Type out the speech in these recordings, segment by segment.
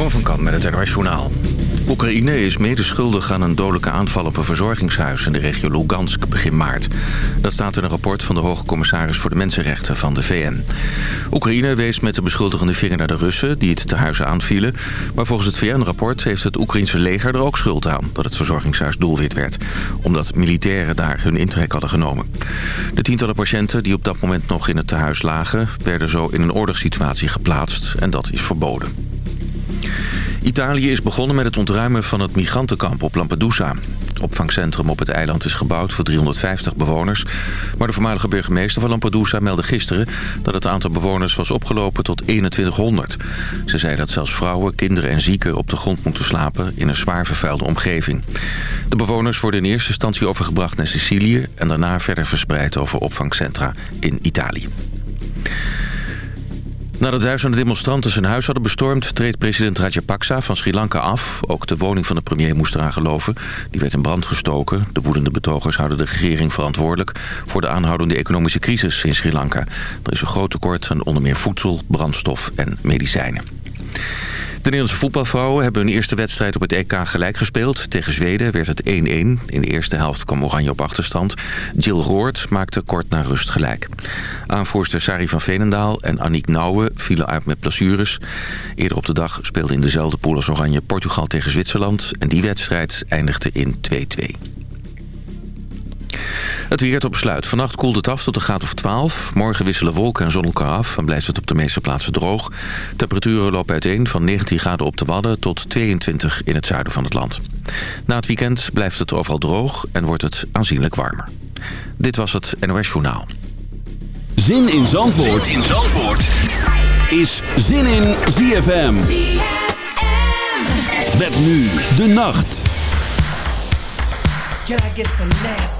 Jeroen van Kamp met het NOS Journaal. Oekraïne is medeschuldig aan een dodelijke aanval op een verzorgingshuis in de regio Lugansk begin maart. Dat staat in een rapport van de Hoge Commissaris voor de Mensenrechten van de VN. Oekraïne wees met de beschuldigende vinger naar de Russen die het tehuis aanvielen. Maar volgens het VN-rapport heeft het Oekraïnse leger er ook schuld aan dat het verzorgingshuis doelwit werd. Omdat militairen daar hun intrek hadden genomen. De tientallen patiënten die op dat moment nog in het tehuis lagen werden zo in een oorlogssituatie geplaatst en dat is verboden. Italië is begonnen met het ontruimen van het migrantenkamp op Lampedusa. Het opvangcentrum op het eiland is gebouwd voor 350 bewoners. Maar de voormalige burgemeester van Lampedusa meldde gisteren... dat het aantal bewoners was opgelopen tot 2100. Ze zei dat zelfs vrouwen, kinderen en zieken op de grond moeten slapen... in een zwaar vervuilde omgeving. De bewoners worden in eerste instantie overgebracht naar Sicilië... en daarna verder verspreid over opvangcentra in Italië. Nadat duizenden demonstranten zijn huis hadden bestormd... treedt president Rajapaksa van Sri Lanka af. Ook de woning van de premier moest eraan geloven. Die werd in brand gestoken. De woedende betogers houden de regering verantwoordelijk... voor de aanhoudende economische crisis in Sri Lanka. Er is een groot tekort aan onder meer voedsel, brandstof en medicijnen. De Nederlandse voetbalvrouwen hebben hun eerste wedstrijd op het EK gelijk gespeeld. Tegen Zweden werd het 1-1. In de eerste helft kwam Oranje op achterstand. Jill Roord maakte kort na rust gelijk. Aanvoerster Sari van Veenendaal en Aniek Nouwen vielen uit met blessures. Eerder op de dag speelde in dezelfde pool als Oranje Portugal tegen Zwitserland. En die wedstrijd eindigde in 2-2. Het weer tot besluit. Vannacht koelt het af tot een graad of 12. Morgen wisselen wolken en zon elkaar af en blijft het op de meeste plaatsen droog. Temperaturen lopen uiteen van 19 graden op de Wadden tot 22 in het zuiden van het land. Na het weekend blijft het overal droog en wordt het aanzienlijk warmer. Dit was het NOS Journaal. Zin in Zandvoort, zin in Zandvoort. is Zin in ZFM. Met nu de nacht. Can I get some nasty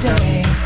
day.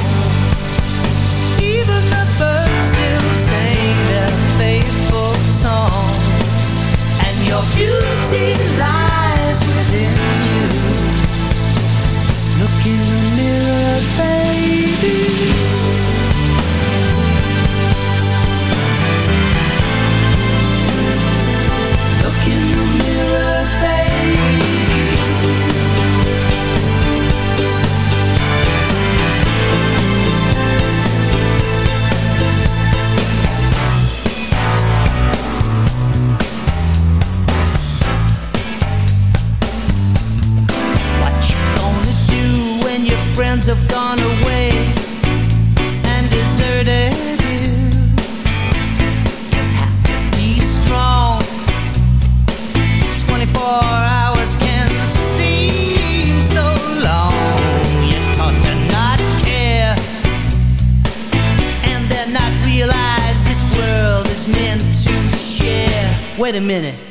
minute.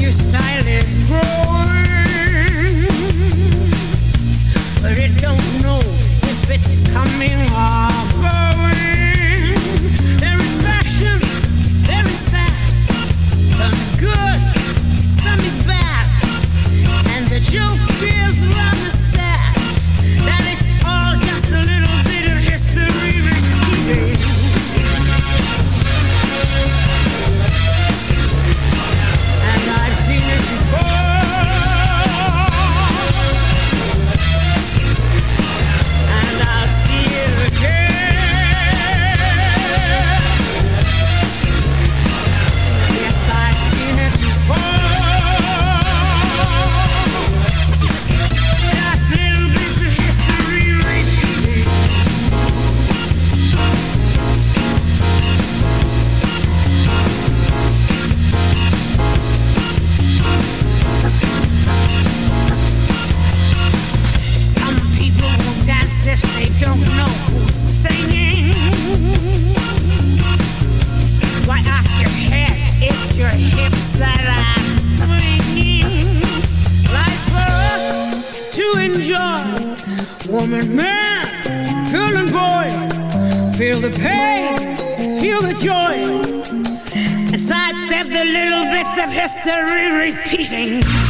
your style is growing, but it don't know if it's coming off. woman, man, girl, and boy. Feel the pain, feel the joy. Sidestep the little bits of history repeating.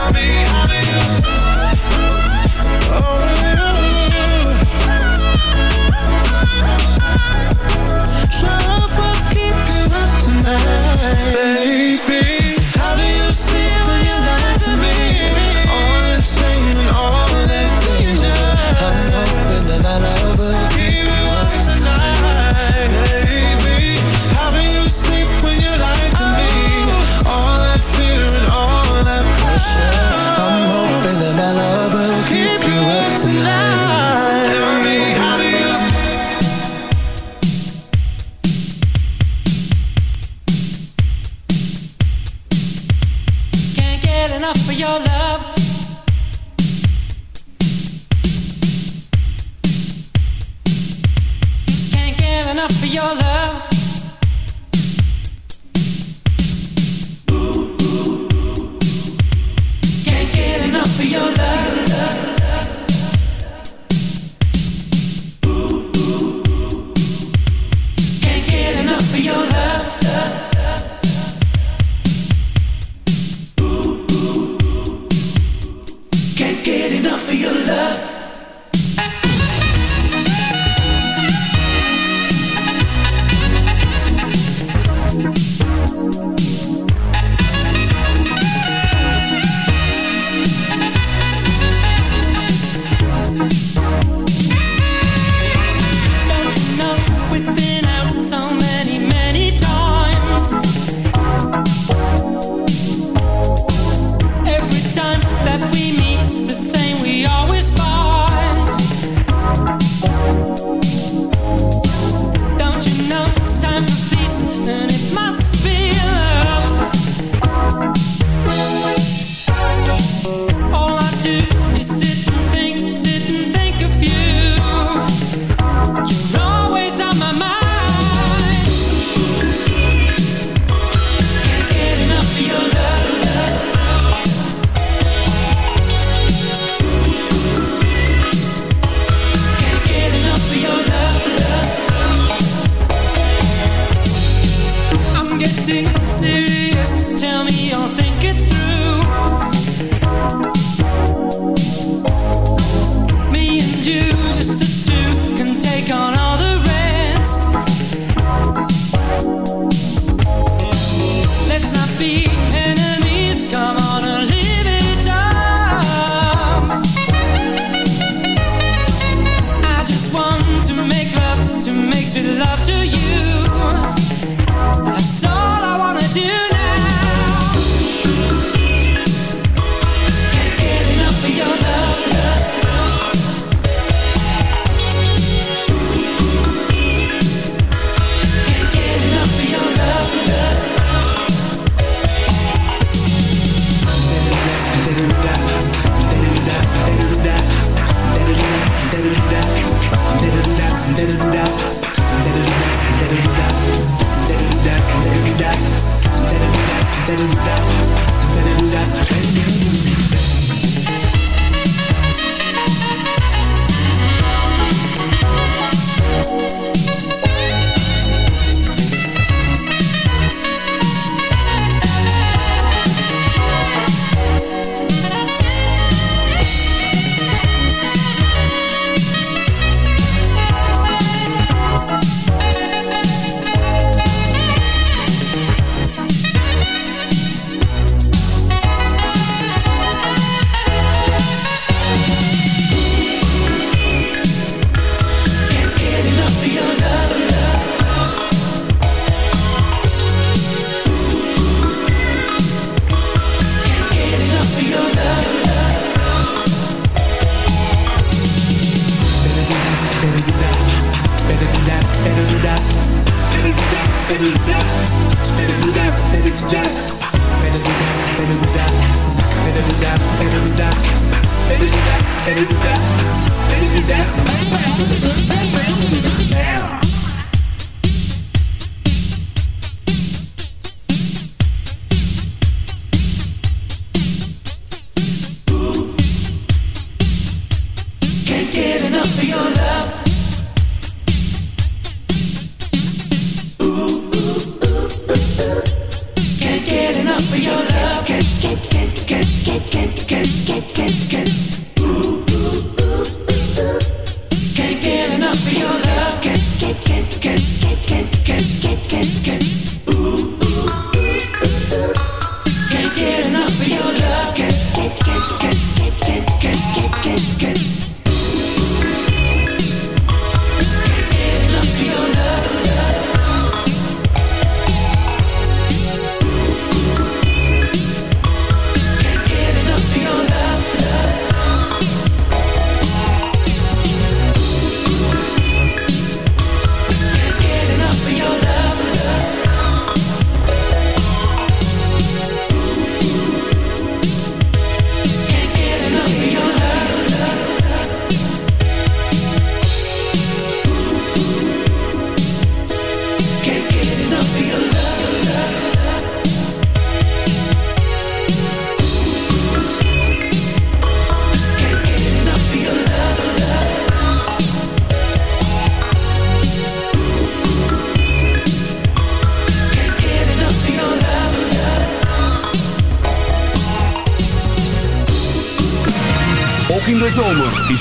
Tell me how do you?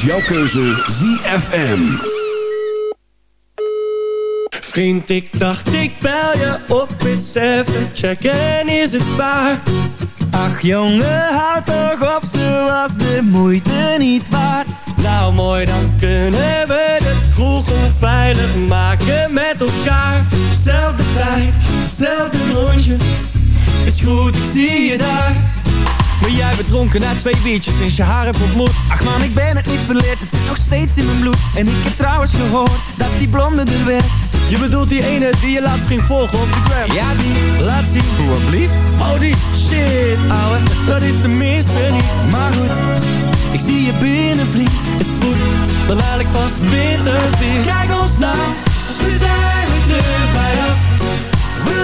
Jouw keuze ZFM. Vriend, ik dacht ik bel je op eens even checken, is het waar? Ach jongen, houd toch op, ze was de moeite niet waard Nou mooi, dan kunnen we de kroeg onveilig maken met elkaar Zelfde tijd, hetzelfde rondje, is goed, ik zie je daar maar jij bent dronken na twee biertjes sinds je haar hebt ontmoet Ach man, ik ben het niet verleerd, het zit nog steeds in mijn bloed. En ik heb trouwens gehoord dat die blonde er werd. Je bedoelt die ene die je laatst ging volgen op de gram? Ja die, laat zien, hoe blief Oh die, shit ouwe, dat is de minste niet. Maar goed, ik zie je binnen vriend Is goed, dan haal ik vast witte weer Kijk ons nou, we zijn weer terug bij af. We